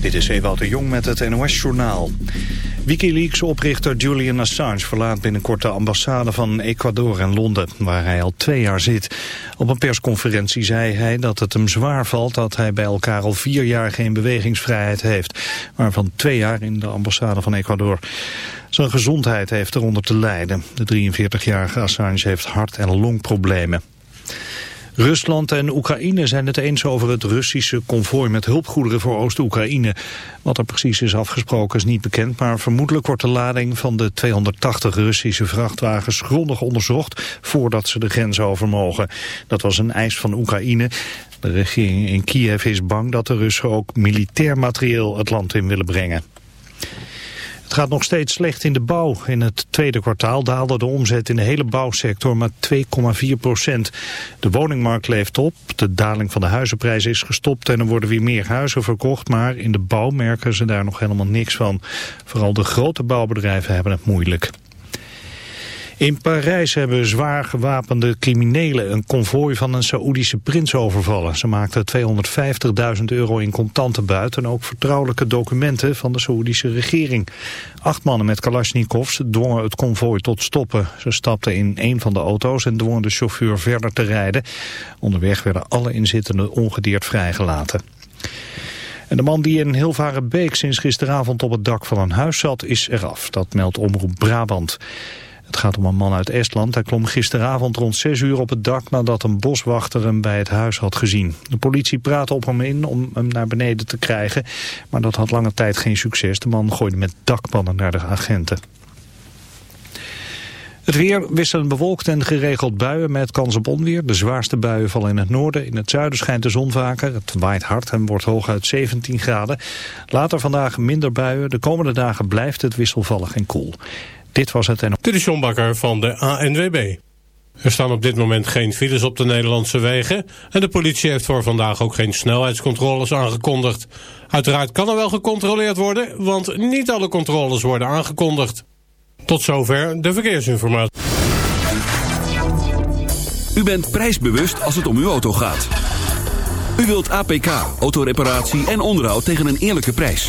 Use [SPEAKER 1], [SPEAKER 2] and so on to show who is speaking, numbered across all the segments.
[SPEAKER 1] Dit is Ewout de Jong met het NOS-journaal. Wikileaks-oprichter Julian Assange verlaat binnenkort de ambassade van Ecuador in Londen, waar hij al twee jaar zit. Op een persconferentie zei hij dat het hem zwaar valt dat hij bij elkaar al vier jaar geen bewegingsvrijheid heeft, waarvan twee jaar in de ambassade van Ecuador. Zijn gezondheid heeft eronder te lijden. De 43-jarige Assange heeft hart- en longproblemen. Rusland en Oekraïne zijn het eens over het Russische konvooi met hulpgoederen voor Oost-Oekraïne. Wat er precies is afgesproken is niet bekend, maar vermoedelijk wordt de lading van de 280 Russische vrachtwagens grondig onderzocht voordat ze de grens over mogen. Dat was een eis van Oekraïne. De regering in Kiev is bang dat de Russen ook militair materieel het land in willen brengen. Het gaat nog steeds slecht in de bouw. In het tweede kwartaal daalde de omzet in de hele bouwsector maar 2,4 procent. De woningmarkt leeft op, de daling van de huizenprijs is gestopt en er worden weer meer huizen verkocht. Maar in de bouw merken ze daar nog helemaal niks van. Vooral de grote bouwbedrijven hebben het moeilijk. In Parijs hebben zwaar gewapende criminelen een konvooi van een Saoedische prins overvallen. Ze maakten 250.000 euro in contanten buiten en ook vertrouwelijke documenten van de Saoedische regering. Acht mannen met kalasjnikovs dwongen het konvooi tot stoppen. Ze stapten in een van de auto's en dwongen de chauffeur verder te rijden. Onderweg werden alle inzittenden ongedeerd vrijgelaten. En de man die in Hilvarenbeek sinds gisteravond op het dak van een huis zat is eraf. Dat meldt Omroep Brabant. Het gaat om een man uit Estland. Hij klom gisteravond rond 6 uur op het dak nadat een boswachter hem bij het huis had gezien. De politie praatte op hem in om hem naar beneden te krijgen, maar dat had lange tijd geen succes. De man gooide met dakpannen naar de agenten. Het weer wisselend bewolkt en geregeld buien met kans op onweer. De zwaarste buien vallen in het noorden. In het zuiden schijnt de zon vaker. Het waait hard en wordt hooguit 17 graden. Later vandaag minder buien. De komende dagen blijft het wisselvallig en koel. Dit was het en...
[SPEAKER 2] Dit is John Bakker van de ANWB. Er staan op dit moment geen files op de Nederlandse wegen... en de politie heeft voor vandaag ook geen snelheidscontroles aangekondigd. Uiteraard kan er wel gecontroleerd worden... want niet alle controles worden aangekondigd. Tot zover de verkeersinformatie.
[SPEAKER 3] U bent prijsbewust als het om uw auto gaat. U wilt APK, autoreparatie en onderhoud tegen een eerlijke prijs.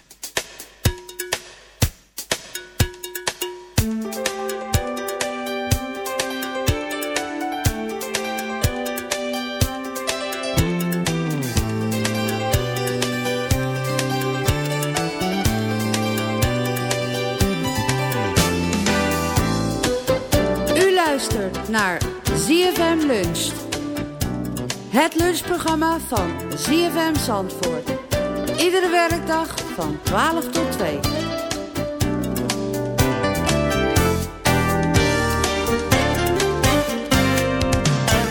[SPEAKER 4] Het lunchprogramma van ZFM Zandvoort. Iedere werkdag van 12 tot 2.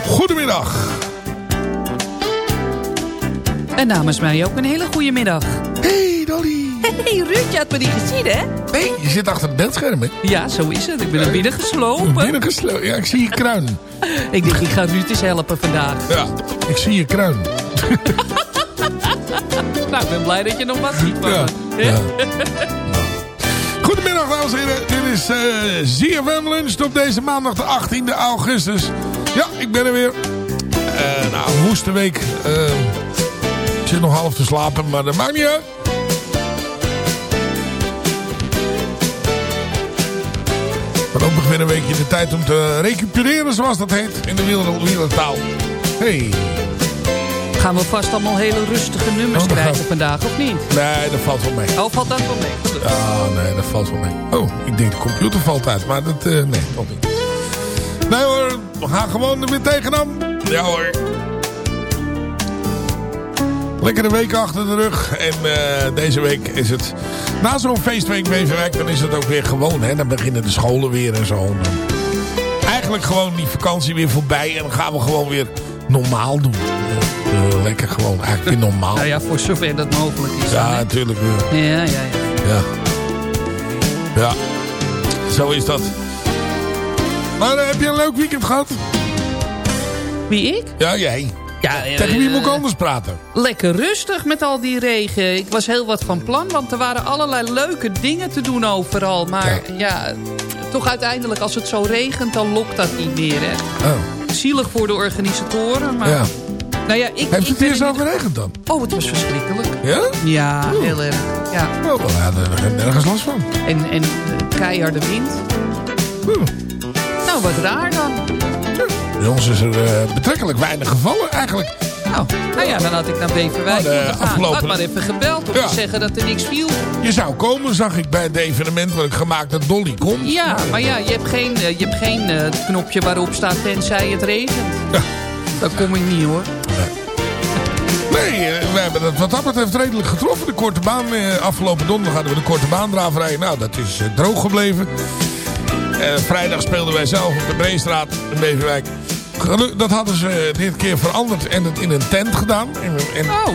[SPEAKER 5] Goedemiddag. En namens mij ook een hele goede middag.
[SPEAKER 6] Hey Dolly.
[SPEAKER 5] Hey Ruud, je had me niet gezien hè?
[SPEAKER 6] Nee, je zit achter het bedscherm, hè?
[SPEAKER 5] Ja, zo is het. Ik ben er binnen geslopen.
[SPEAKER 6] Binnen gesloten. Ja, ik zie je kruin.
[SPEAKER 5] Ik denk, ik ga Ruud eens helpen vandaag.
[SPEAKER 6] Ja, ik zie je kruin.
[SPEAKER 5] Nou, ik ben blij dat je nog wat ziet.
[SPEAKER 6] Ja. Goedemiddag, dames en heren. Dit is eh ZFM Lunch op deze maandag de 18e augustus. Ja, ik ben er weer. Eh nou, een woeste week. Eh, ik zit nog half te slapen, maar dat maakt niet uit. Nog weer een weekje de tijd om te recupereren, zoals dat heet, in de wiel- wielertaal. Hey.
[SPEAKER 5] Gaan we vast allemaal hele rustige nummers
[SPEAKER 6] Oh,
[SPEAKER 5] krijgen
[SPEAKER 6] gaat-
[SPEAKER 5] vandaag, of niet?
[SPEAKER 6] Nee, dat valt wel mee.
[SPEAKER 5] Oh, valt dat wel mee?
[SPEAKER 6] Ah, nee, dat valt wel mee. Oh, ik denk de computer valt uit, maar dat, eh, nee, toch niet. Nee hoor, we gaan gewoon er weer tegenaan. Ja hoor. Lekkere week achter de rug. En eh, deze week is het... Na zo'n feestweek Beverwijk, dan is het ook weer gewoon. Hè? Dan beginnen de scholen weer en zo. Eigenlijk gewoon die vakantie weer voorbij. En dan gaan we gewoon weer normaal doen. Eh, lekker gewoon, eigenlijk weer normaal.
[SPEAKER 5] Nou ja, voor zover dat mogelijk is.
[SPEAKER 6] Ja, natuurlijk. Ja.
[SPEAKER 5] ja, ja. ja.
[SPEAKER 6] Ja. Ja. Zo is dat. Maar eh, heb je een leuk weekend gehad?
[SPEAKER 5] Wie, ik?
[SPEAKER 6] Ja, jij.
[SPEAKER 5] Ja, eh,
[SPEAKER 6] Tegen wie moet ik anders praten?
[SPEAKER 5] Lekker rustig met al die regen. Ik was heel wat van plan, want er waren allerlei leuke dingen te doen overal. Maar ja, toch uiteindelijk als het zo regent, dan lokt dat niet meer. Hè?
[SPEAKER 6] Oh.
[SPEAKER 5] Zielig voor de organisatoren, maar...
[SPEAKER 6] Ja.
[SPEAKER 5] Nou ja, ik,
[SPEAKER 6] Heeft
[SPEAKER 5] ik
[SPEAKER 6] het hier zo geregend dan?
[SPEAKER 5] Oh, het was verschrikkelijk.
[SPEAKER 6] Ja?
[SPEAKER 5] Ja, heel erg. Ja.
[SPEAKER 6] Wel, ja, daar heb ik nergens last van.
[SPEAKER 5] En, en eh, keiharde wind.
[SPEAKER 6] Hm.
[SPEAKER 5] Nou, wat raar dan.
[SPEAKER 6] Bij ons is er eh, betrekkelijk weinig gevallen eigenlijk.
[SPEAKER 5] Nou, nou ja, dan had ik naar Beverwijk
[SPEAKER 6] de
[SPEAKER 5] moeten gaan.
[SPEAKER 6] afgelopen-
[SPEAKER 5] Had maar even gebeld om
[SPEAKER 6] Ja.
[SPEAKER 5] te zeggen dat er niks viel.
[SPEAKER 6] Je zou komen, zag ik bij het evenement wat ik gemaakt dat Dolly komt.
[SPEAKER 5] Ja, maar ja, je hebt geen, eh, je hebt geen eh, knopje waarop staat tenzij het regent.
[SPEAKER 6] Ja.
[SPEAKER 5] Dat kom ik niet hoor.
[SPEAKER 6] Nee, eh, we hebben dat wat dat betreft redelijk getroffen. De korte baan, eh, afgelopen donderdag hadden we de korte baandraverij. Nou, dat is eh, droog gebleven. Eh, vrijdag speelden wij zelf op de Breestraat in Beverwijk. Dat hadden ze dit keer veranderd en het in een tent gedaan. En,
[SPEAKER 5] Oh,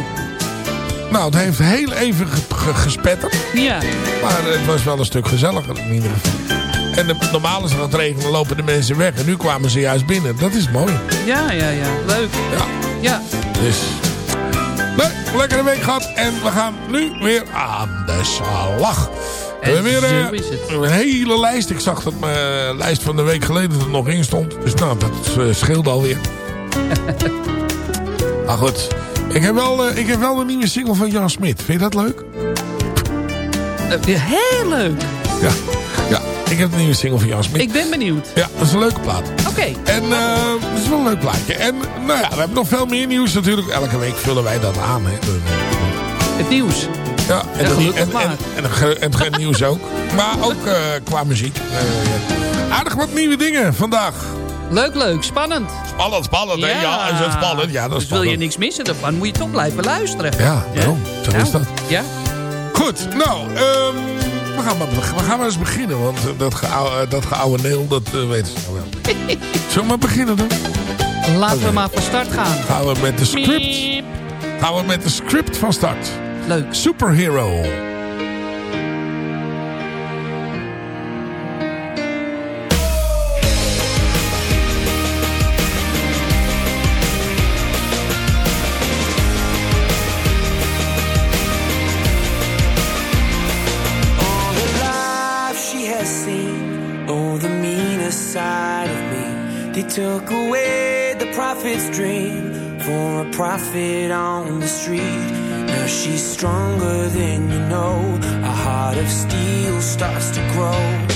[SPEAKER 6] nou, het heeft heel even ge- ge- gespetterd.
[SPEAKER 5] ja.
[SPEAKER 6] Maar het was wel een stuk gezelliger in ieder geval. En de, normaal als het gaat regenen lopen de mensen weg. En nu kwamen ze juist binnen. Dat is mooi.
[SPEAKER 5] Ja, ja, ja. Leuk.
[SPEAKER 6] Ja.
[SPEAKER 5] Ja.
[SPEAKER 6] Dus, nee, lekkere week gehad. En we gaan nu weer aan de slag. We hebben weer eh, een hele lijst. Ik zag dat mijn lijst van de week geleden er nog in stond. Dus nou, dat eh, scheelt alweer. maar goed. Ik heb, wel, eh, ik heb wel een nieuwe single van Jan Smit. Vind je dat leuk?
[SPEAKER 5] Eh, Heel leuk.
[SPEAKER 6] Ja. Ja, ik heb een nieuwe single van Jan Smit.
[SPEAKER 5] Ik ben benieuwd.
[SPEAKER 6] Ja, dat is een leuke plaat.
[SPEAKER 5] Oké.
[SPEAKER 6] En eh dat is wel een leuk plaatje. En nou ja, we hebben nog veel meer nieuws natuurlijk. Elke week vullen wij dat aan. Hè.
[SPEAKER 5] Het nieuws.
[SPEAKER 6] Ja, en,
[SPEAKER 5] Ja,
[SPEAKER 6] en,
[SPEAKER 5] gelukkig
[SPEAKER 6] en,
[SPEAKER 5] maar.
[SPEAKER 6] en, en, het nieuws ook. Maar ook eh, qua muziek. Eh, aardig wat nieuwe dingen vandaag.
[SPEAKER 5] Leuk, leuk. Spannend.
[SPEAKER 6] Spannend, spannend. hè? Ja, is het spannend? Ja, dat is
[SPEAKER 5] Dus wil je
[SPEAKER 6] spannend.
[SPEAKER 5] niks missen daarvan, moet je toch blijven luisteren.
[SPEAKER 6] Ja, daarom. Zo
[SPEAKER 5] Nou,
[SPEAKER 6] is dat.
[SPEAKER 5] Ja?
[SPEAKER 6] Goed, nou, ehm, we, gaan maar, we gaan maar eens beginnen. Want eh, dat, geouwe, eh, dat neel, dat weten ze nou wel. Zullen we maar beginnen dan?
[SPEAKER 5] Laten we maar van start gaan.
[SPEAKER 6] Gaan we met de script,
[SPEAKER 5] Miep.
[SPEAKER 6] gaan we met de script van start.
[SPEAKER 5] Leuk.
[SPEAKER 6] Superhero.
[SPEAKER 7] All the life she has seen, oh, the meaner side of me. They took away the prophet's dream for a prophet on the street. Now she's stronger than you know. A heart of steel starts to grow.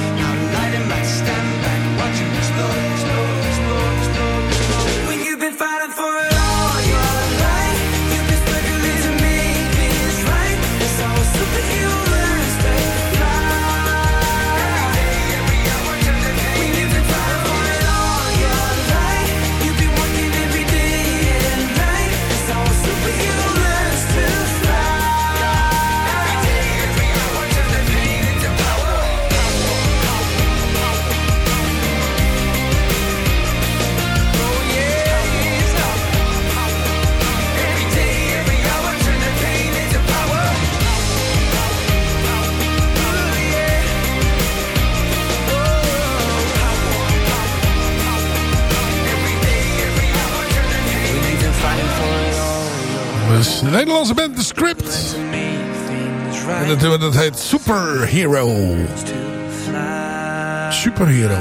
[SPEAKER 6] De Nederlandse band The Script. En dat, nummer, dat heet Superhero. Superhero.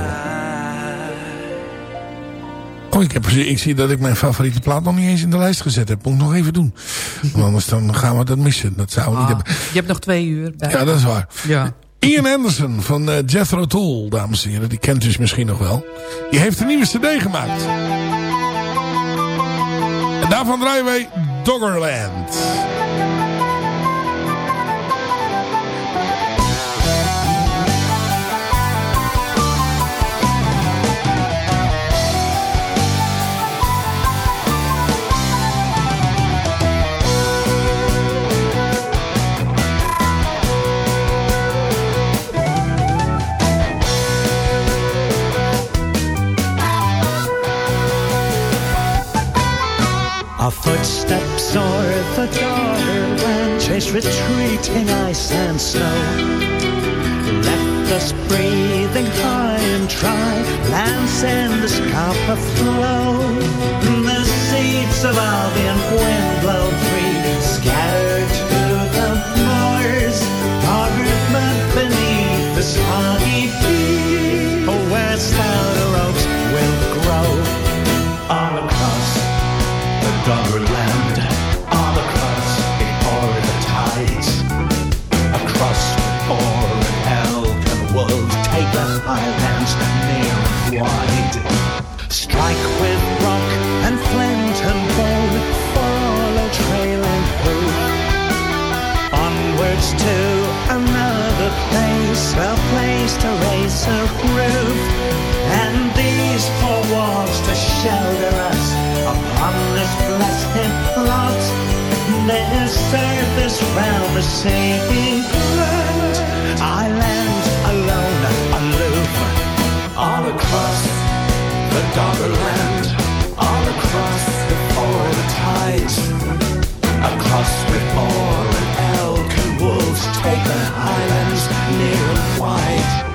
[SPEAKER 6] Oh, ik, heb, ik zie dat ik mijn favoriete plaat nog niet eens in de lijst gezet heb. Moet ik nog even doen. Want anders dan gaan we dat missen. Dat zouden we niet
[SPEAKER 5] Ah,
[SPEAKER 6] hebben.
[SPEAKER 5] je hebt nog twee uur. bij.
[SPEAKER 6] Ja, dat is waar.
[SPEAKER 5] Ja.
[SPEAKER 6] Ian Anderson van eh, Jethro Tull, dames en heren. Die kent u misschien nog wel. Die heeft een nieuwe cd gemaakt. En daarvan draaien wij Doggerland.
[SPEAKER 8] Chase retreating ice and snow. Left us breathing high and dry, lands in the scarp flow. The seeds of Albion wind blow free, scattered to the moors. Doggerland beneath the soggy a and these four walls to shelter us upon this blessed plot. Island alone, aloof, all across the all across the tides, across before an elk and wolves take the highlands near and wide.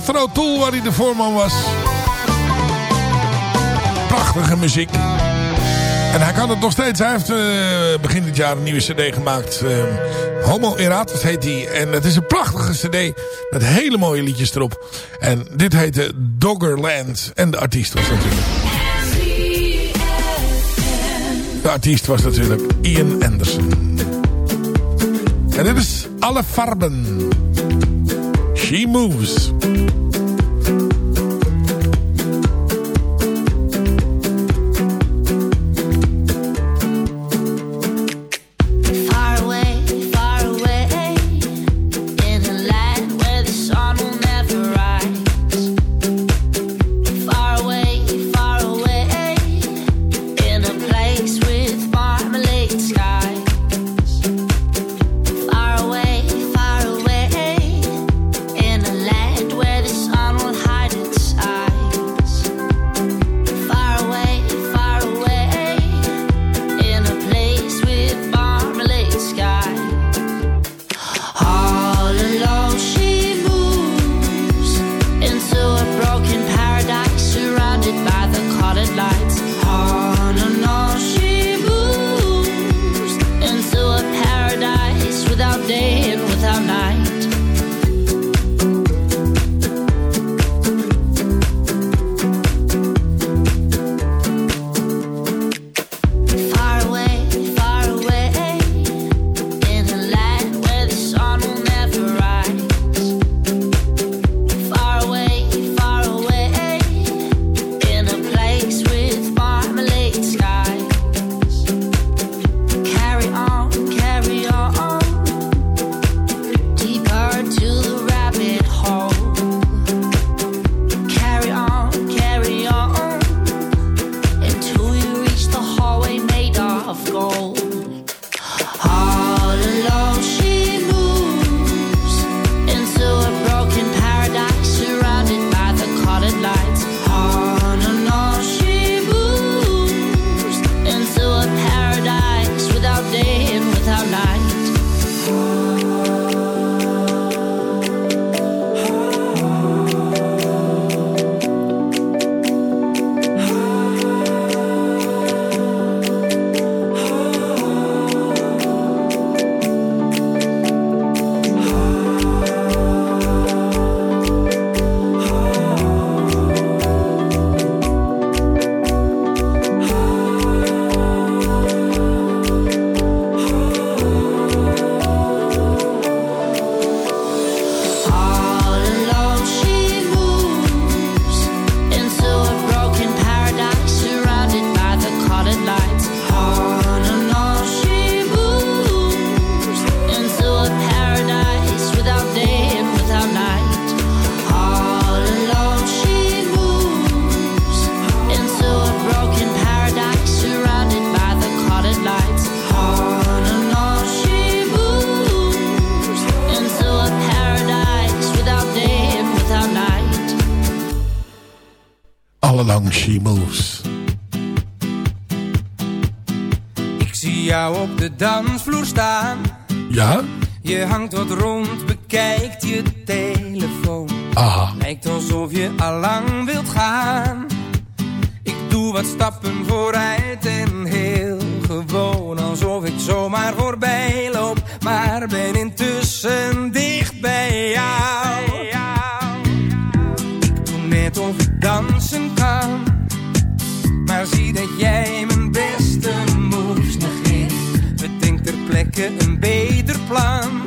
[SPEAKER 9] Jethro Tool waar hij de voorman was. Prachtige muziek. En hij kan het nog steeds. Hij heeft eh, begin dit jaar een nieuwe cd gemaakt. Uh, Homo Eratus heet hij. En het is een prachtige cd met hele mooie liedjes erop. En dit heette Doggerland. En de artiest was natuurlijk... De artiest was natuurlijk Ian Anderson. En dit is Alle Farben. She moves.
[SPEAKER 10] wat stappen vooruit en heel gewoon alsof ik zomaar voorbij loop. Maar ben intussen dicht bij jou. Ik doe net of ik dansen kan, maar zie dat jij mijn beste moest negeren. Bedenk ter plekke een beter plan.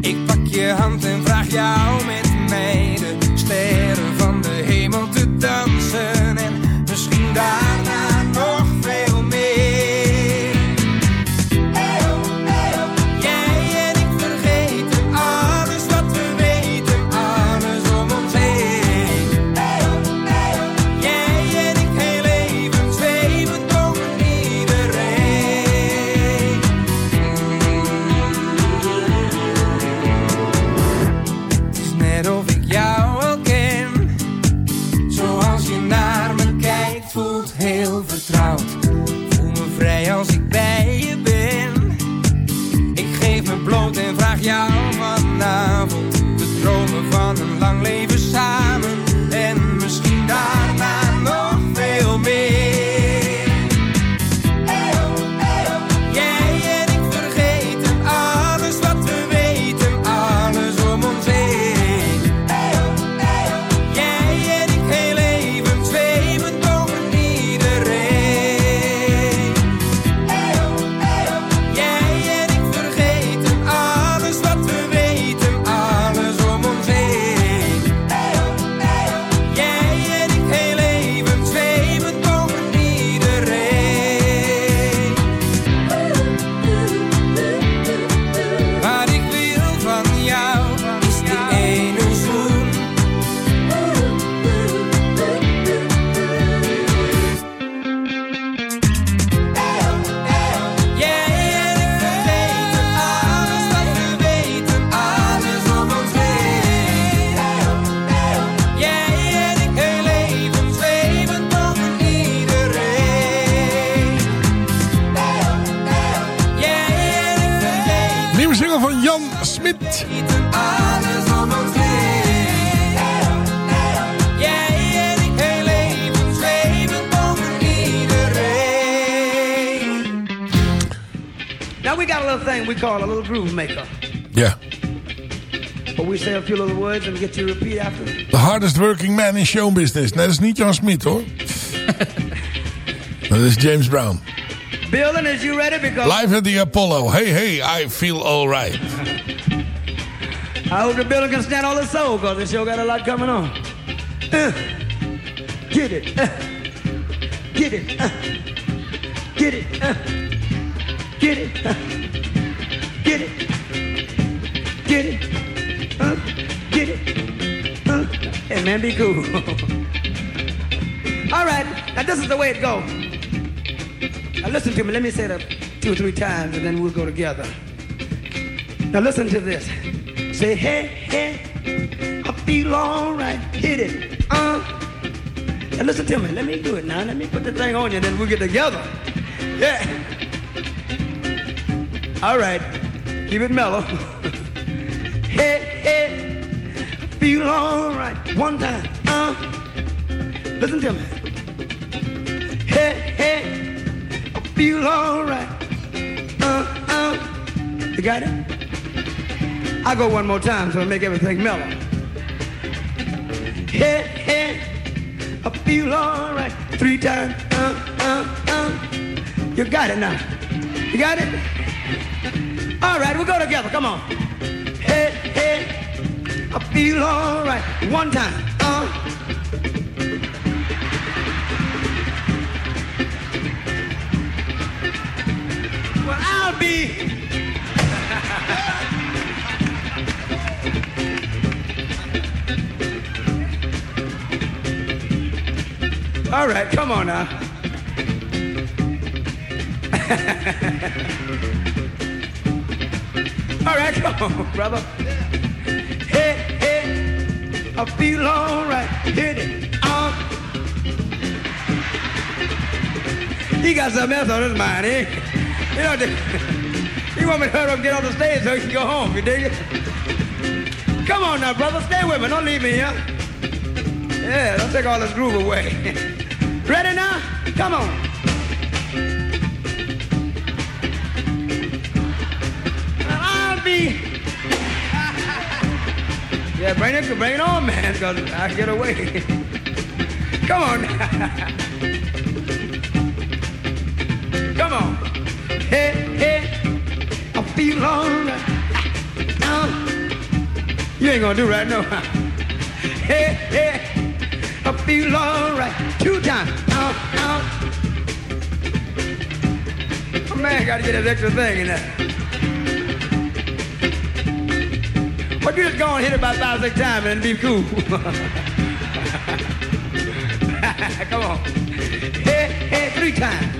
[SPEAKER 10] Ik pak je hand en vraag jou met mij de ster. die.
[SPEAKER 11] Groove maker.
[SPEAKER 6] Ja.
[SPEAKER 11] But we say a few little words and get you to repeat after.
[SPEAKER 6] The hardest working man in show business. Nee, dat is niet Jan Smit hoor. dat is James Brown.
[SPEAKER 11] Bill, and is you ready? Because
[SPEAKER 6] Live at the Apollo. Hey, hey, I feel alright.
[SPEAKER 11] I hope the building can stand all the soul, because the show got a lot coming on. Uh, get it. Uh, get it. Uh, get it. Uh, get it. Man, be cool. all right. Now, this is the way it goes. Now, listen to me. Let me say it two or three times, and then we'll go together. Now, listen to this. Say, hey, hey, I feel all right. Hit it. Uh. Now listen to me. Let me do it now. Let me put the thing on you, and then we'll get together. Yeah. All right. Keep it mellow. feel all right. One time. Uh. Listen to me. Hey, hey, I feel all right. Uh, uh. You got it? I go one more time so I make everything mellow. Hey, hey, I feel all right. Three times. Uh, uh, uh. You got it now. You got it? All right, we'll go together. Come on. Feel all right. One time. Uh. Well, I'll be. All right, come on now. All right, come on, brother. I feel all right. Hit it. Uh. He got something else on his mind, eh? You know, he want me to hurry up get off the stage so he can go home, you dig it? Come on now, brother, stay with me. Don't leave me here. Yeah, don't take all this groove away. Ready now? Come on. Yeah, bring it, bring it on, man, because I get away. Come on. Come on. Hey, hey, I feel right. Uh, you ain't gonna do right now. Hey, hey, I feel all right. Two times. Uh, uh. Man, gotta get this extra thing in there. But you just go and hit it about five, six times and be cool. Come on. Hey, hey, three times.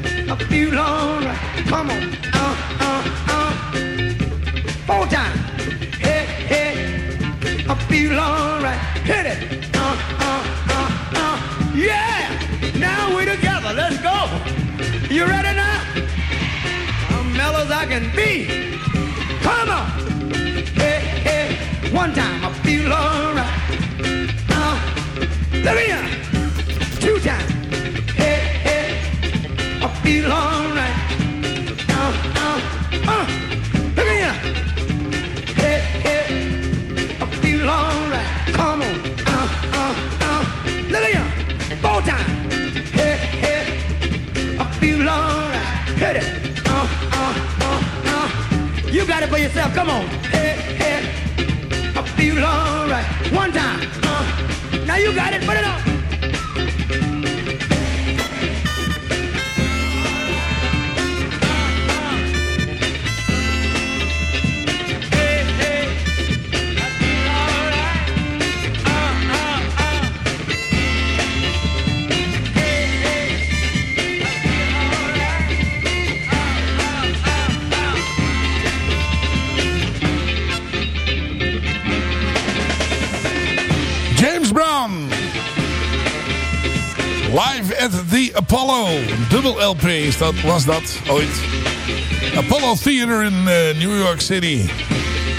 [SPEAKER 11] Feel all right. Come on. Uh, uh, uh. Four times. Hey, hey, I feel all right. Hit it. Uh, uh, uh, uh. Yeah. Now we're together. Let's go. You ready now? I'm mellow as I can be. One time, I feel alright. Uh, let me hear. Two times. Hey, hey, I feel alright. Uh, uh, uh, let me hear. Hey, hey, I feel alright. Come on. Uh, uh, uh, let me hear. Four times. Hey, hey, I feel alright. Hit it. Uh, uh, uh, uh. You got it for yourself. Come on. Feel alright. One time. Uh, now you got it. Put it up.
[SPEAKER 6] Apollo. Dubbel LP is dat, was dat ooit. Apollo Theater in eh, New York City.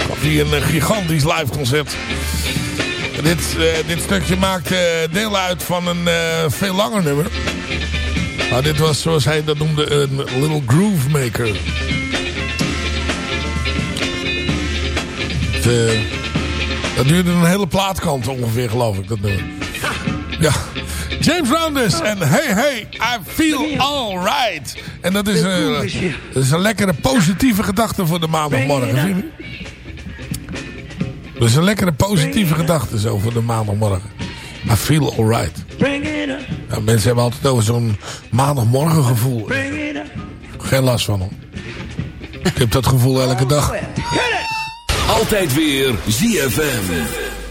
[SPEAKER 6] Gaf hij een eh, gigantisch live concert. Dit, eh, dit stukje maakt eh, deel uit van een veel langer nummer. Maar dit was, zoals hij dat noemde, een little groove maker. Het, dat duurde een hele plaatkant ongeveer, geloof ik, dat nummer. Ja. James Brown dus. En hey, hey, I feel alright. En dat is, eh, dat is een lekkere positieve gedachte voor de maandagmorgen. Dat is een lekkere positieve gedachte zo voor de maandagmorgen. I feel alright.
[SPEAKER 11] Bring it up.
[SPEAKER 6] Ja, mensen hebben altijd over zo'n maandagmorgen gevoel. Geen last van hoor. Ik heb dat gevoel elke dag.
[SPEAKER 3] Altijd weer ZFM.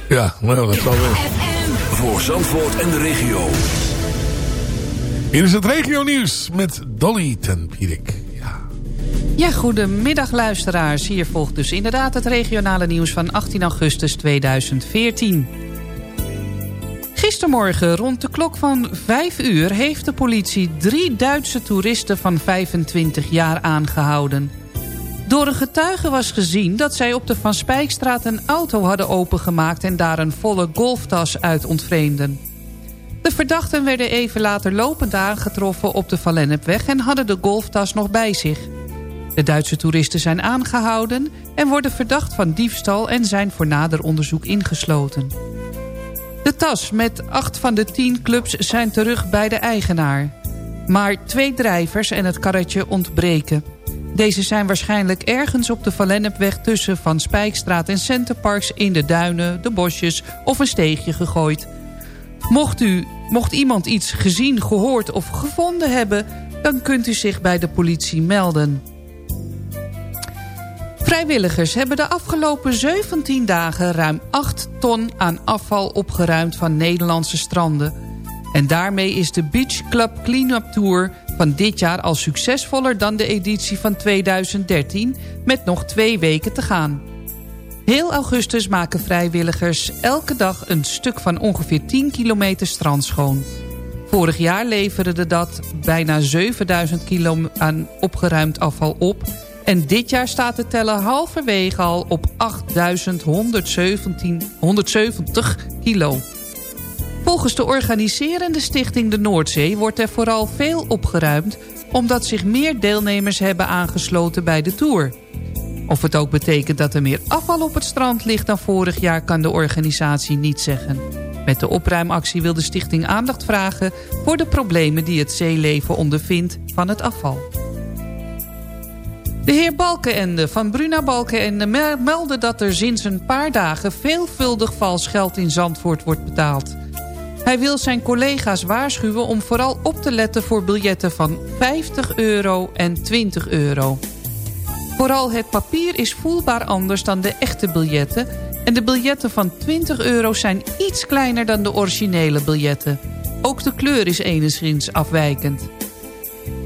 [SPEAKER 6] Ja, nou, dat zal wel.
[SPEAKER 3] Voor Zandvoort en de regio.
[SPEAKER 6] Hier is het regio nieuws met Dolly ten Pierik.
[SPEAKER 5] Ja, goedemiddag luisteraars. Hier volgt dus inderdaad het regionale nieuws van 18 augustus 2014. Gistermorgen rond de klok van 5 uur heeft de politie drie Duitse toeristen van 25 jaar aangehouden. Door een getuige was gezien dat zij op de Van Spijkstraat een auto hadden opengemaakt en daar een volle golftas uit ontvreemden. De verdachten werden even later lopend aangetroffen op de Valennepweg en hadden de golftas nog bij zich. De Duitse toeristen zijn aangehouden en worden verdacht van diefstal en zijn voor nader onderzoek ingesloten. De tas met acht van de tien clubs zijn terug bij de eigenaar. Maar twee drijvers en het karretje ontbreken. Deze zijn waarschijnlijk ergens op de Valennepweg tussen Van Spijkstraat en Centerparks in de duinen, de bosjes of een steegje gegooid. Mocht, u, mocht iemand iets gezien, gehoord of gevonden hebben, dan kunt u zich bij de politie melden. Vrijwilligers hebben de afgelopen 17 dagen ruim 8 ton aan afval opgeruimd van Nederlandse stranden. En daarmee is de Beach Club Cleanup Tour van dit jaar al succesvoller dan de editie van 2013... met nog twee weken te gaan. Heel augustus maken vrijwilligers elke dag een stuk van ongeveer 10 kilometer strand schoon. Vorig jaar leverde dat bijna 7000 kilo aan opgeruimd afval op... En dit jaar staat de teller halverwege al op 8170 kilo. Volgens de organiserende stichting de Noordzee wordt er vooral veel opgeruimd... omdat zich meer deelnemers hebben aangesloten bij de Tour. Of het ook betekent dat er meer afval op het strand ligt dan vorig jaar... kan de organisatie niet zeggen. Met de opruimactie wil de stichting aandacht vragen... voor de problemen die het zeeleven ondervindt van het afval. De heer Balkenende van Bruna Balkenende meldde dat er sinds een paar dagen veelvuldig vals geld in Zandvoort wordt betaald. Hij wil zijn collega's waarschuwen om vooral op te letten voor biljetten van 50 euro en 20 euro. Vooral het papier is voelbaar anders dan de echte biljetten... en de biljetten van 20 euro zijn iets kleiner dan de originele biljetten. Ook de kleur is enigszins afwijkend.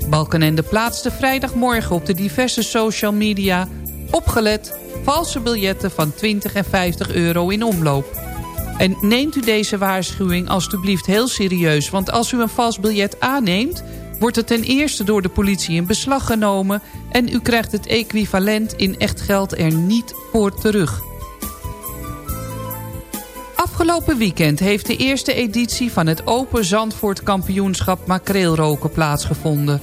[SPEAKER 5] Balkenende plaatste vrijdagmorgen op de diverse social media... opgelet valse biljetten van 20 en 50 euro in omloop. En neemt u deze waarschuwing alstublieft heel serieus... want als u een vals biljet aanneemt... wordt het ten eerste door de politie in beslag genomen... en u krijgt het equivalent in echt geld er niet voor terug. Afgelopen weekend heeft de eerste editie van het Open Zandvoort kampioenschap makreelroken plaatsgevonden.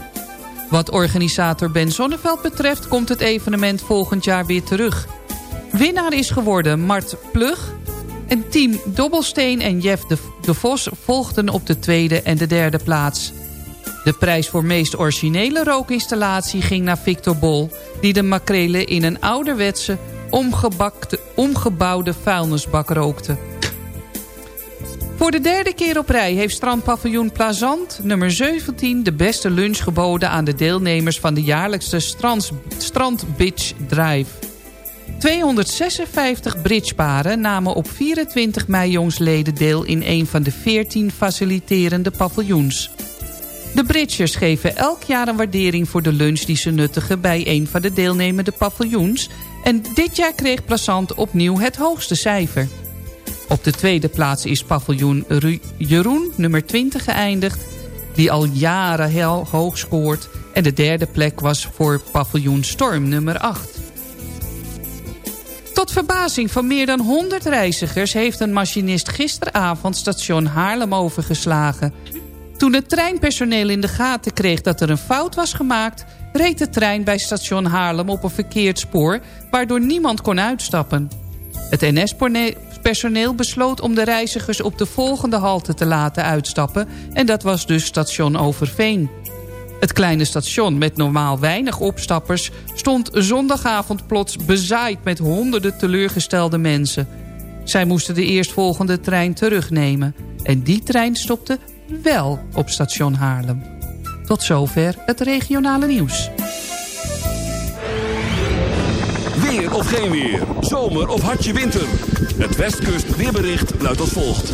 [SPEAKER 5] Wat organisator Ben Zonneveld betreft komt het evenement volgend jaar weer terug. Winnaar is geworden Mart Plug. En team Dobbelsteen en Jeff de, de Vos volgden op de tweede en de derde plaats. De prijs voor meest originele rookinstallatie ging naar Victor Bol... die de makrelen in een ouderwetse, omgebakte, omgebouwde vuilnisbak rookte. Voor de derde keer op rij heeft strandpaviljoen Plazant nummer 17... de beste lunch geboden aan de deelnemers van de jaarlijkse Strand, Strand Beach Drive. 256 bridgeparen namen op 24 mei jongsleden deel... in een van de 14 faciliterende paviljoens. De Bridgers geven elk jaar een waardering voor de lunch die ze nuttigen... bij een van de deelnemende paviljoens... en dit jaar kreeg Plazant opnieuw het hoogste cijfer. Op de tweede plaats is paviljoen Ru Jeroen, nummer 20, geëindigd... die al jaren heel hoog scoort. En de derde plek was voor paviljoen Storm, nummer 8. Tot verbazing van meer dan 100 reizigers... heeft een machinist gisteravond station Haarlem overgeslagen. Toen het treinpersoneel in de gaten kreeg dat er een fout was gemaakt... reed de trein bij station Haarlem op een verkeerd spoor... waardoor niemand kon uitstappen. Het NS-personeel besloot om de reizigers op de volgende halte te laten uitstappen... en dat was dus station Overveen. Het kleine station met normaal weinig opstappers... stond zondagavond plots bezaaid met honderden teleurgestelde mensen. Zij moesten de eerstvolgende trein terugnemen. En die trein stopte wel op station Haarlem. Tot zover het regionale nieuws.
[SPEAKER 3] Weer of geen weer. Zomer of hartje winter. Het Westkust weerbericht luidt als volgt.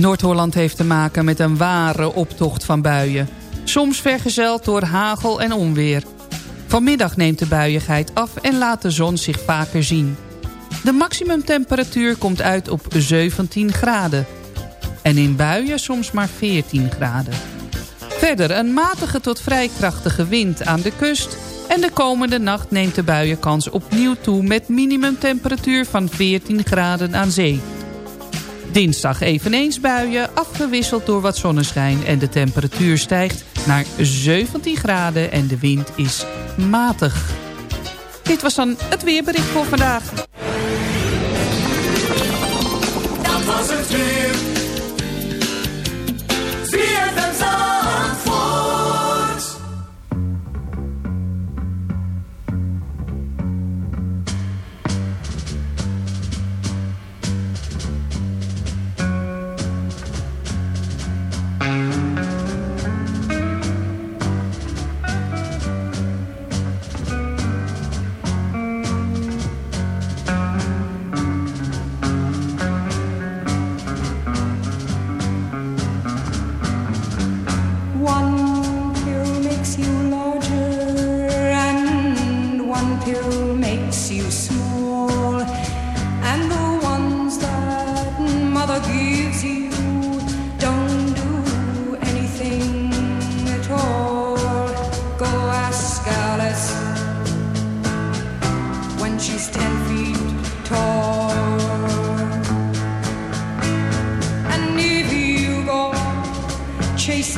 [SPEAKER 5] Noord-Holland heeft te maken met een ware optocht van buien. Soms vergezeld door hagel en onweer. Vanmiddag neemt de buiigheid af en laat de zon zich vaker zien. De maximumtemperatuur komt uit op 17 graden. En in buien soms maar 14 graden. Verder een matige tot vrij krachtige wind aan de kust... en de komende nacht neemt de buienkans opnieuw toe... met minimumtemperatuur van 14 graden aan zee. Dinsdag eveneens buien, afgewisseld door wat zonneschijn... en de temperatuur stijgt naar 17 graden en de wind is matig. Dit was dan het weerbericht voor vandaag.
[SPEAKER 12] Dat was het weer.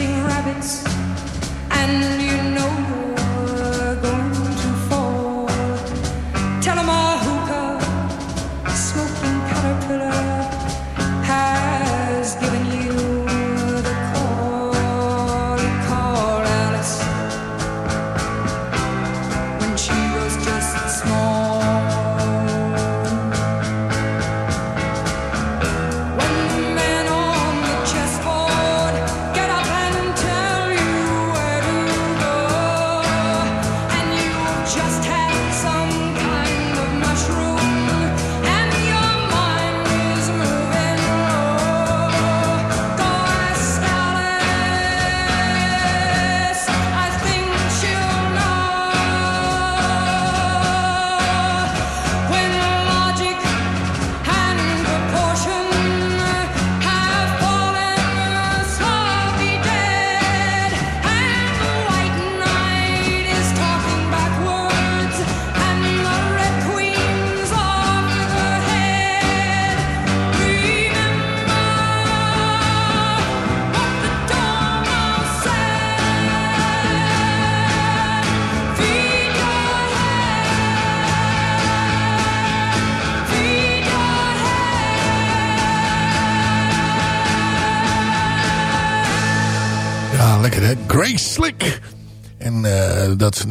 [SPEAKER 13] Chasing rabbits. And you know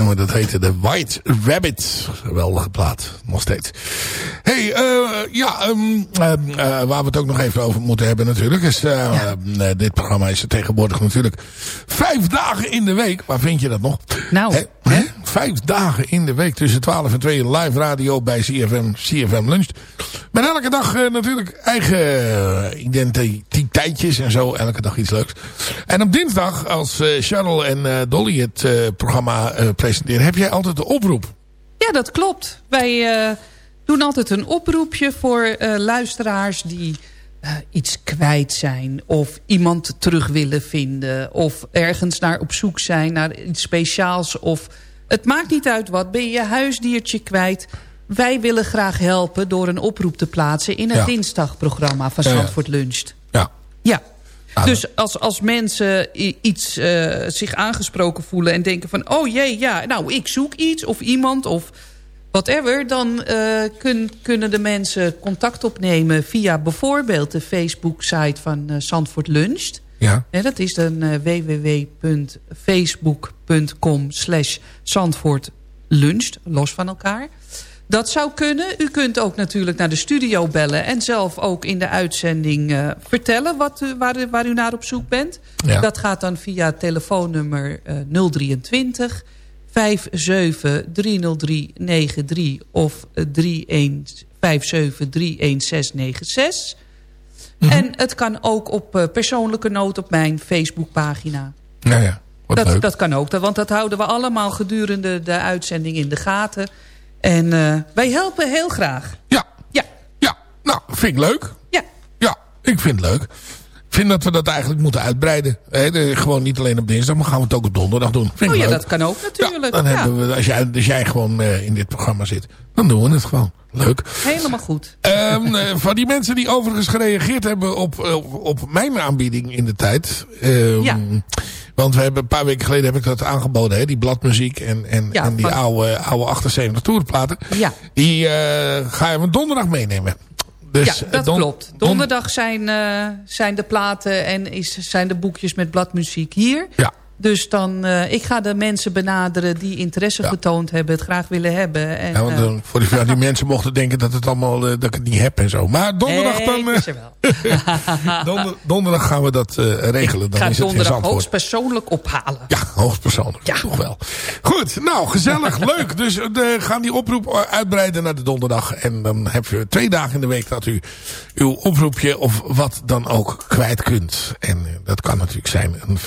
[SPEAKER 6] nummer dat heette The White Rabbit. Geweldige plaat, nog steeds. hey, eh, ja, ehm, ehm, eh, waar we het ook nog even over moeten hebben natuurlijk... is eh, dit programma is er tegenwoordig natuurlijk vijf dagen in de week. Waar vind je dat nog?
[SPEAKER 5] Nou,
[SPEAKER 6] Hè? Hè? Vijf dagen in de week tussen 12 en 2 live radio bij CFM, CFM Lunch. Met elke dag eh, natuurlijk eigen identiteitjes en zo. Elke dag iets leuks. En op dinsdag, als eh Charles en eh, Dolly het programma presenteren... heb jij altijd de oproep.
[SPEAKER 5] Ja, dat klopt. Wij doen altijd een oproepje voor luisteraars die iets kwijt zijn... of iemand terug willen vinden... of ergens naar op zoek zijn naar iets speciaals... of het maakt niet uit wat, ben je je huisdiertje kwijt... Wij willen graag helpen door een oproep te plaatsen... in het
[SPEAKER 6] Ja.
[SPEAKER 5] dinsdagprogramma van. Zandvoort Luncht.
[SPEAKER 6] Ja.
[SPEAKER 5] Ja.
[SPEAKER 6] Ah,
[SPEAKER 5] dus als, als mensen iets, eh, zich aangesproken voelen en denken van... oh jee, ja, nou, ik zoek iets of iemand of whatever... dan eh, kun- kunnen de mensen contact opnemen via bijvoorbeeld de Facebook-site van eh Zandvoort Luncht.
[SPEAKER 6] Ja.
[SPEAKER 5] Hè, dat is dan www.facebook.com slash Zandvoort Luncht, los van elkaar. Dat zou kunnen. U kunt ook natuurlijk naar de studio bellen... en zelf ook in de uitzending eh, vertellen wat u, waar, u- waar u naar op zoek bent.
[SPEAKER 6] Ja.
[SPEAKER 5] Dat gaat dan via telefoonnummer eh 023 57 303 93 of eh, 31 57 31696.
[SPEAKER 6] Mhm.
[SPEAKER 5] En het kan ook op eh, persoonlijke noot op mijn Facebookpagina.
[SPEAKER 6] Ja, ja. Wat
[SPEAKER 5] Dat,
[SPEAKER 6] leuk.
[SPEAKER 5] dat kan ook, want dat houden we allemaal gedurende de uitzending in de gaten. En eh, wij helpen heel graag.
[SPEAKER 6] Ja.
[SPEAKER 5] Ja.
[SPEAKER 6] Ja, nou, vind ik leuk.
[SPEAKER 5] Ja.
[SPEAKER 6] Ja, ik vind het leuk. Ik vind dat we dat eigenlijk moeten uitbreiden. Gewoon niet alleen op dinsdag, maar gaan we het ook op donderdag doen. Vind
[SPEAKER 5] Oh ja,
[SPEAKER 6] leuk.
[SPEAKER 5] dat kan ook natuurlijk.
[SPEAKER 6] Dan
[SPEAKER 5] Ja,
[SPEAKER 6] hebben we, als, jij, als jij gewoon eh, in dit programma zit, dan doen we het gewoon. Leuk.
[SPEAKER 5] Helemaal goed.
[SPEAKER 6] Eh, van die mensen die overigens gereageerd hebben op, op, op mijn aanbieding in de tijd. Ehm,
[SPEAKER 5] Ja.
[SPEAKER 6] Want we hebben een paar weken geleden heb ik dat aangeboden. Hè, die bladmuziek en, en,
[SPEAKER 5] Ja,
[SPEAKER 6] en die
[SPEAKER 5] van-
[SPEAKER 6] oude, oude 78 toerplaten.
[SPEAKER 5] Ja.
[SPEAKER 6] Die eh, ga je donderdag meenemen. Dus,
[SPEAKER 5] ja,
[SPEAKER 6] eh,
[SPEAKER 5] dat
[SPEAKER 6] don-
[SPEAKER 5] klopt.
[SPEAKER 6] don-
[SPEAKER 5] Donderdag zijn, eh, zijn de platen en is, zijn de boekjes met bladmuziek hier.
[SPEAKER 6] Ja.
[SPEAKER 5] Dus dan, eh, ik ga de mensen benaderen die interesse getoond hebben, het graag willen hebben. En,
[SPEAKER 6] Ja, want
[SPEAKER 5] eh,
[SPEAKER 6] dan, voor die, ja, die mensen mochten denken dat, het allemaal, eh, dat ik het niet heb en zo. Maar donderdag
[SPEAKER 5] nee,
[SPEAKER 6] dan...
[SPEAKER 5] er wel.
[SPEAKER 6] donder- donderdag gaan we dat regelen. Dan
[SPEAKER 5] Ik ga
[SPEAKER 6] is het
[SPEAKER 5] donderdag
[SPEAKER 6] Zandvoort.
[SPEAKER 5] hoogstpersoonlijk ophalen.
[SPEAKER 6] Ja, hoogstpersoonlijk. Ja. Toch wel. Goed, nou, gezellig, leuk. Dus we gaan die oproep uitbreiden naar de donderdag. En dan heb je twee dagen in de week dat u uw oproepje of wat dan ook kwijt kunt. En dat kan natuurlijk zijn een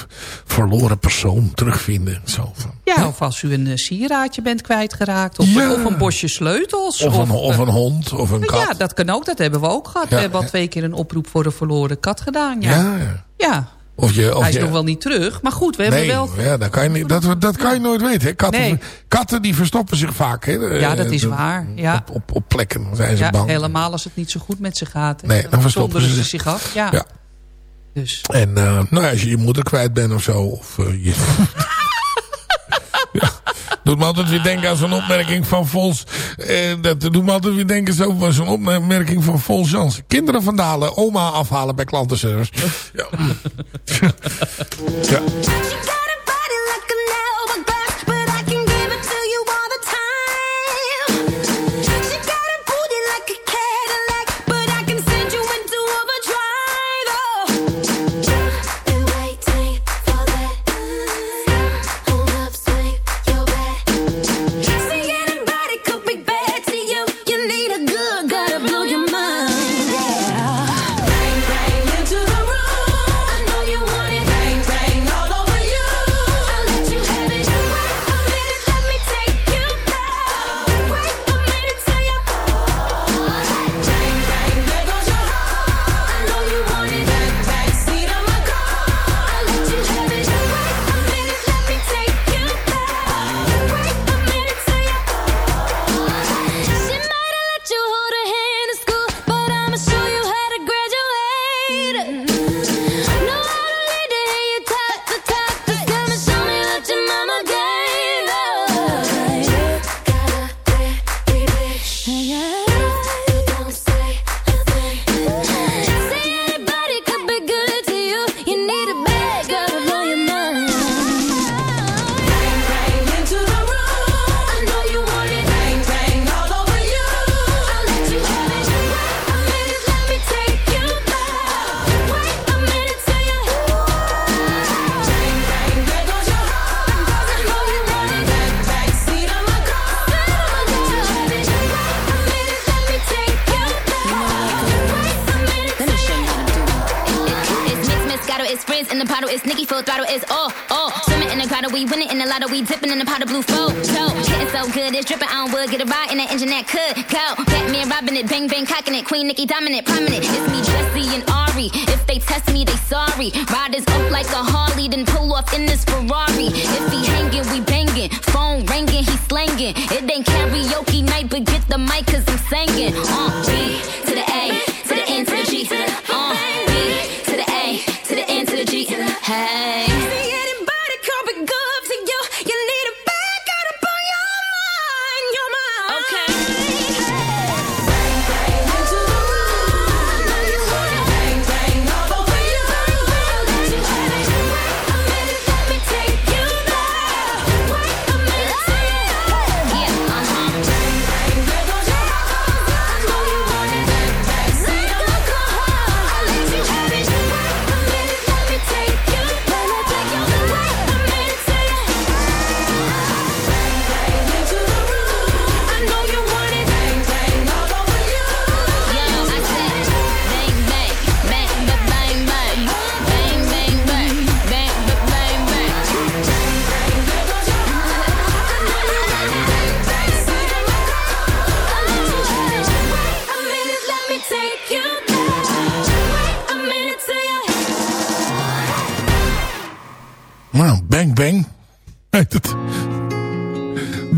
[SPEAKER 6] verloren persoon terugvinden. Zo. van-
[SPEAKER 5] Ja, of als u een eh, sieraadje bent kwijtgeraakt. Of,
[SPEAKER 6] Ja.
[SPEAKER 5] of een bosje sleutels.
[SPEAKER 6] Of een, of een hond, of een kat.
[SPEAKER 5] Ja, dat kan ook. Dat hebben we ook gehad.
[SPEAKER 6] Ja,
[SPEAKER 5] we hebben al twee keer een oproep voor een verloren kat gedaan. Ja,
[SPEAKER 6] Ja, ja.
[SPEAKER 5] ja.
[SPEAKER 6] Of je, of
[SPEAKER 5] hij is
[SPEAKER 6] je,
[SPEAKER 5] nog wel niet terug. Maar goed, we hebben
[SPEAKER 6] nee,
[SPEAKER 5] wel...
[SPEAKER 6] ja, dat, kan je, niet- dat, dat kan je nooit weten. Hè. Katten,
[SPEAKER 5] Nee.
[SPEAKER 6] katten die verstoppen zich vaak. Hè.
[SPEAKER 5] Ja, dat is
[SPEAKER 6] Eh,
[SPEAKER 5] waar. Ja.
[SPEAKER 6] Op, op, op plekken zijn ze
[SPEAKER 5] Ja,
[SPEAKER 6] bang.
[SPEAKER 5] helemaal als het niet zo goed met ze gaat. hè.
[SPEAKER 6] Nee, dan verstoppen ze zich
[SPEAKER 5] af. Ja. Dus.
[SPEAKER 6] En eh, nou, ja, als je je moeder kwijt bent of zo. Of, eh, je... doet me altijd weer denken aan zo'n opmerking van Vols. Eh, dat doet me altijd weer denken zo, aan zo'n opmerking van Vols Jans. Kinderen vandalen, oma afhalen bij klantenservice. Ja. ja.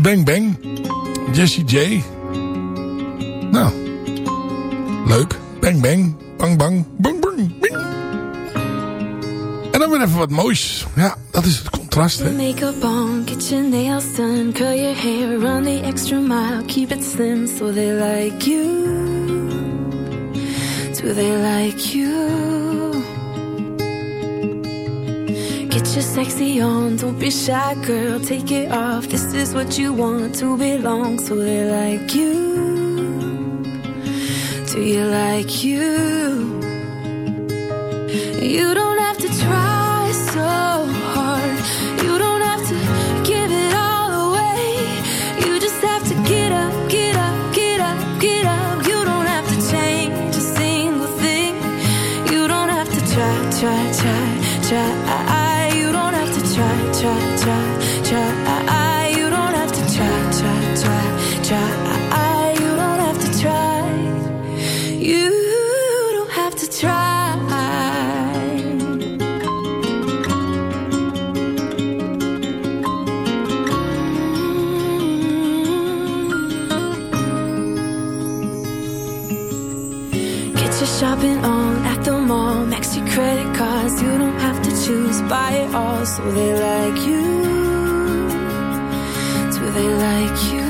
[SPEAKER 12] Bang Bang.
[SPEAKER 14] Jesse
[SPEAKER 6] J. Nou. Leuk. Bang Bang. Bang Bang. Bang Bang. En dan weer even wat moois. Ja, dat is het contrast, hè.
[SPEAKER 15] Makeup on, get your nails done, curl your hair, run the extra mile, keep it slim so they like you. Do they like you? Your sexy on, don't be shy, girl, take it off. This is what you want to belong, so they like you. Do you like you? You don't have to try so hard. You don't have to give it all away. You just have to get up, get up, get up, get up. You don't have to change a single thing. You don't have to try, try, try, try. Buy it all so they like you. Do they like you?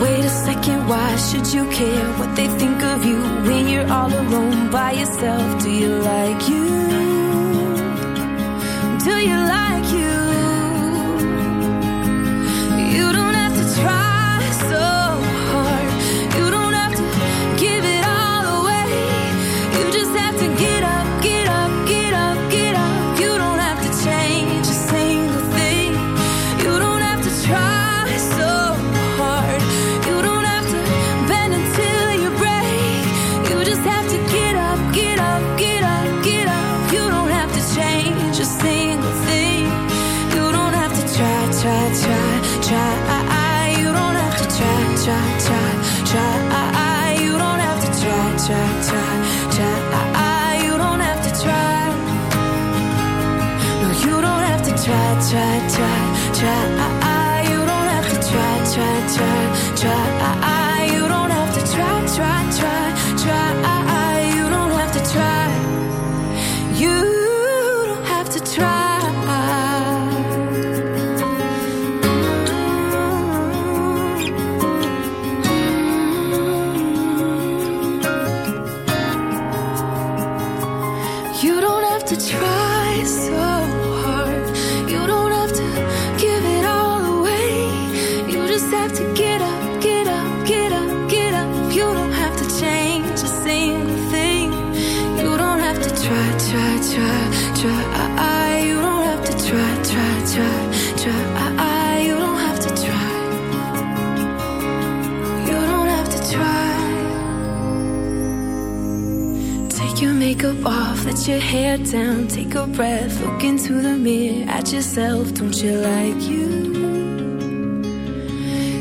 [SPEAKER 15] Wait a second, why should you care what they think of you when you're all alone by yourself? Do you like you? Do you like yourself, don't you like you?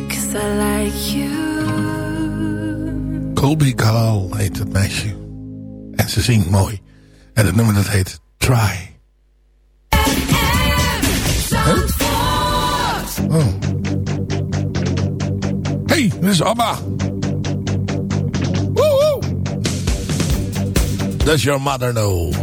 [SPEAKER 15] Cause I like you.
[SPEAKER 6] Colby Carl heet het meisje. En ze zingt mooi. En het nummer dat heet Try. Huh? Oh. Hey, dit is Abba. Woehoe. Does your mother know?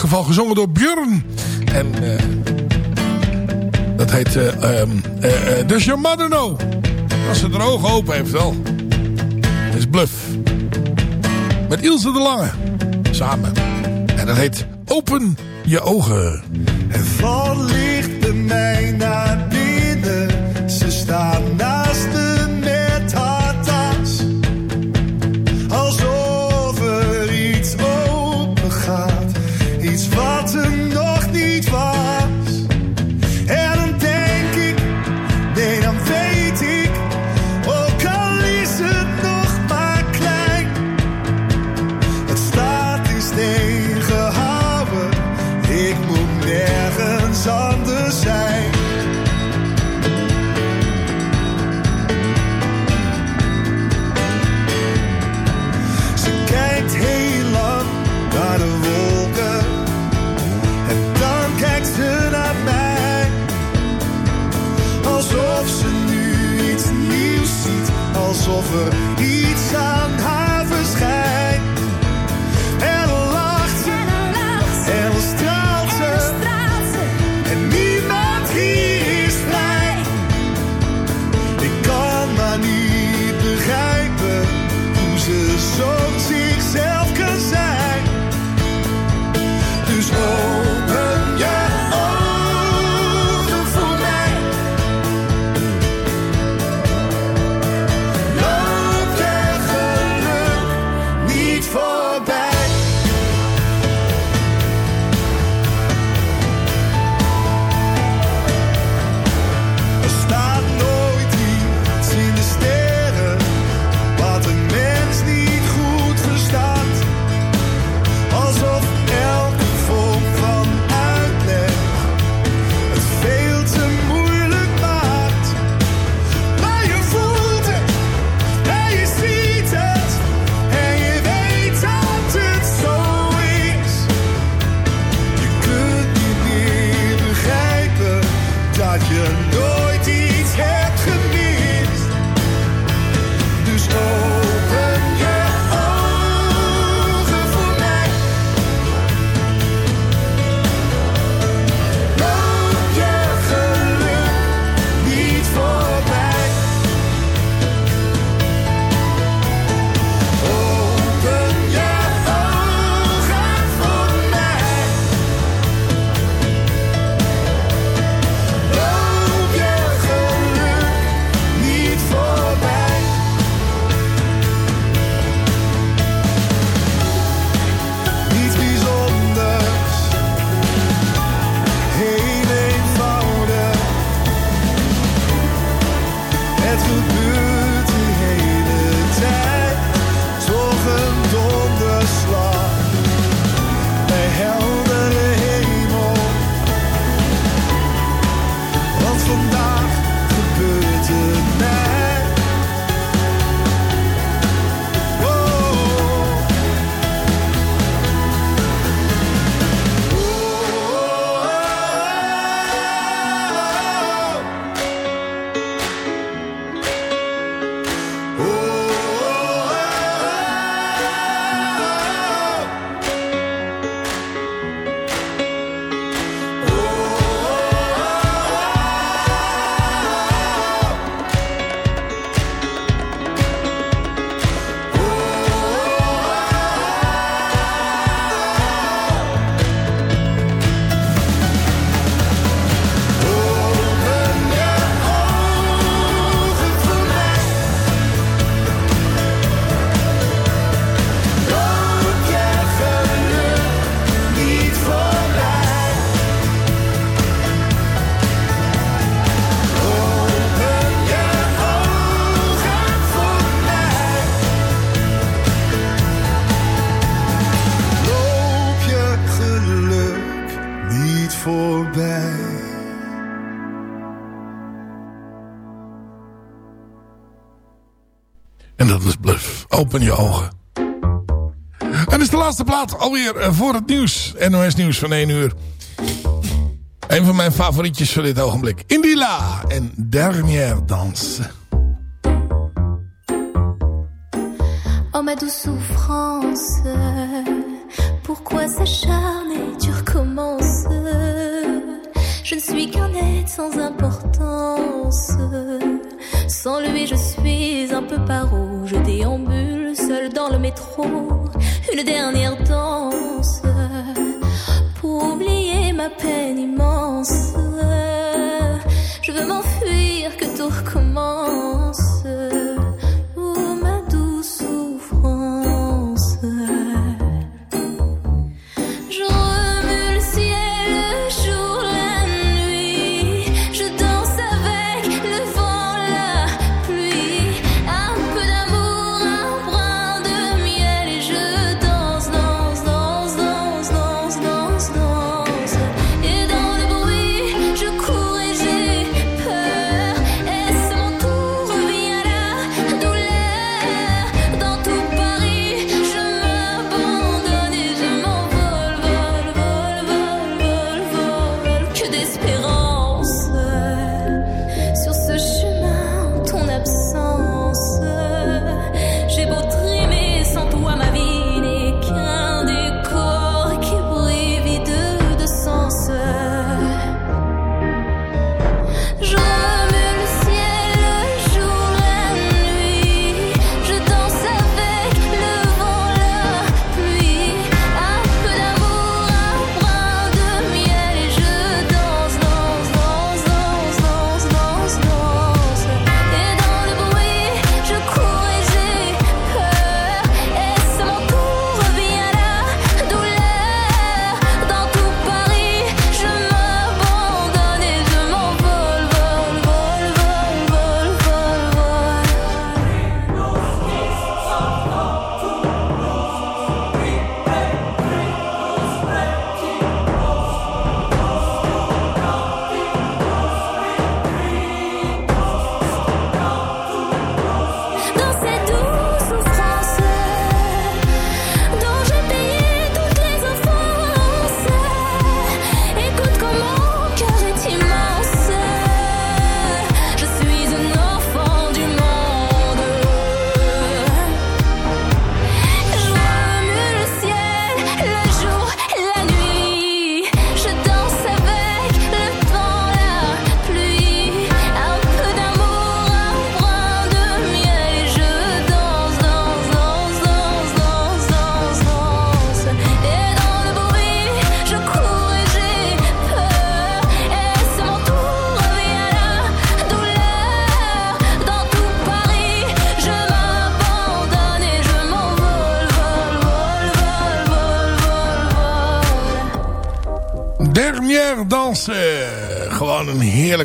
[SPEAKER 6] geval gezongen door Björn. En eh, dat heet uh, Does Your Mother Know? Als ze er ogen open heeft wel. is Bluff. Met Ilse de Lange. Samen. En dat heet Open Je Ogen.
[SPEAKER 16] En
[SPEAKER 6] so Open je ogen. En is de laatste plaat alweer eh, voor het nieuws. NOS nieuws van 1 uur. Een van mijn favorietjes voor dit ogenblik. Indila en Dernière Danse.
[SPEAKER 15] Oh ma douce souffrance, pourquoi s'acharner, tu recommences Je ne suis qu'un être sans importance. Sans lui, je suis un peu paro. Je déambule seul dans le métro. Une dernière danse pour oublier ma peine immense. Je veux m'enfuir, que tout recommence.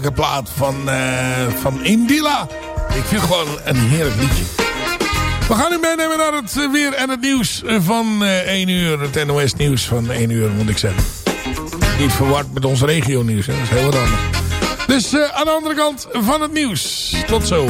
[SPEAKER 6] Heerlijke van, eh, van Indila. Ik vind gewoon een heerlijk liedje. We gaan nu meenemen naar het eh, weer en het nieuws van eh 1 uur. Het NOS nieuws van 1 uur moet ik zeggen. Niet verward met ons regio nieuws. Hè. Dat is heel wat anders. Dus eh, aan de andere kant van het nieuws. Tot zo.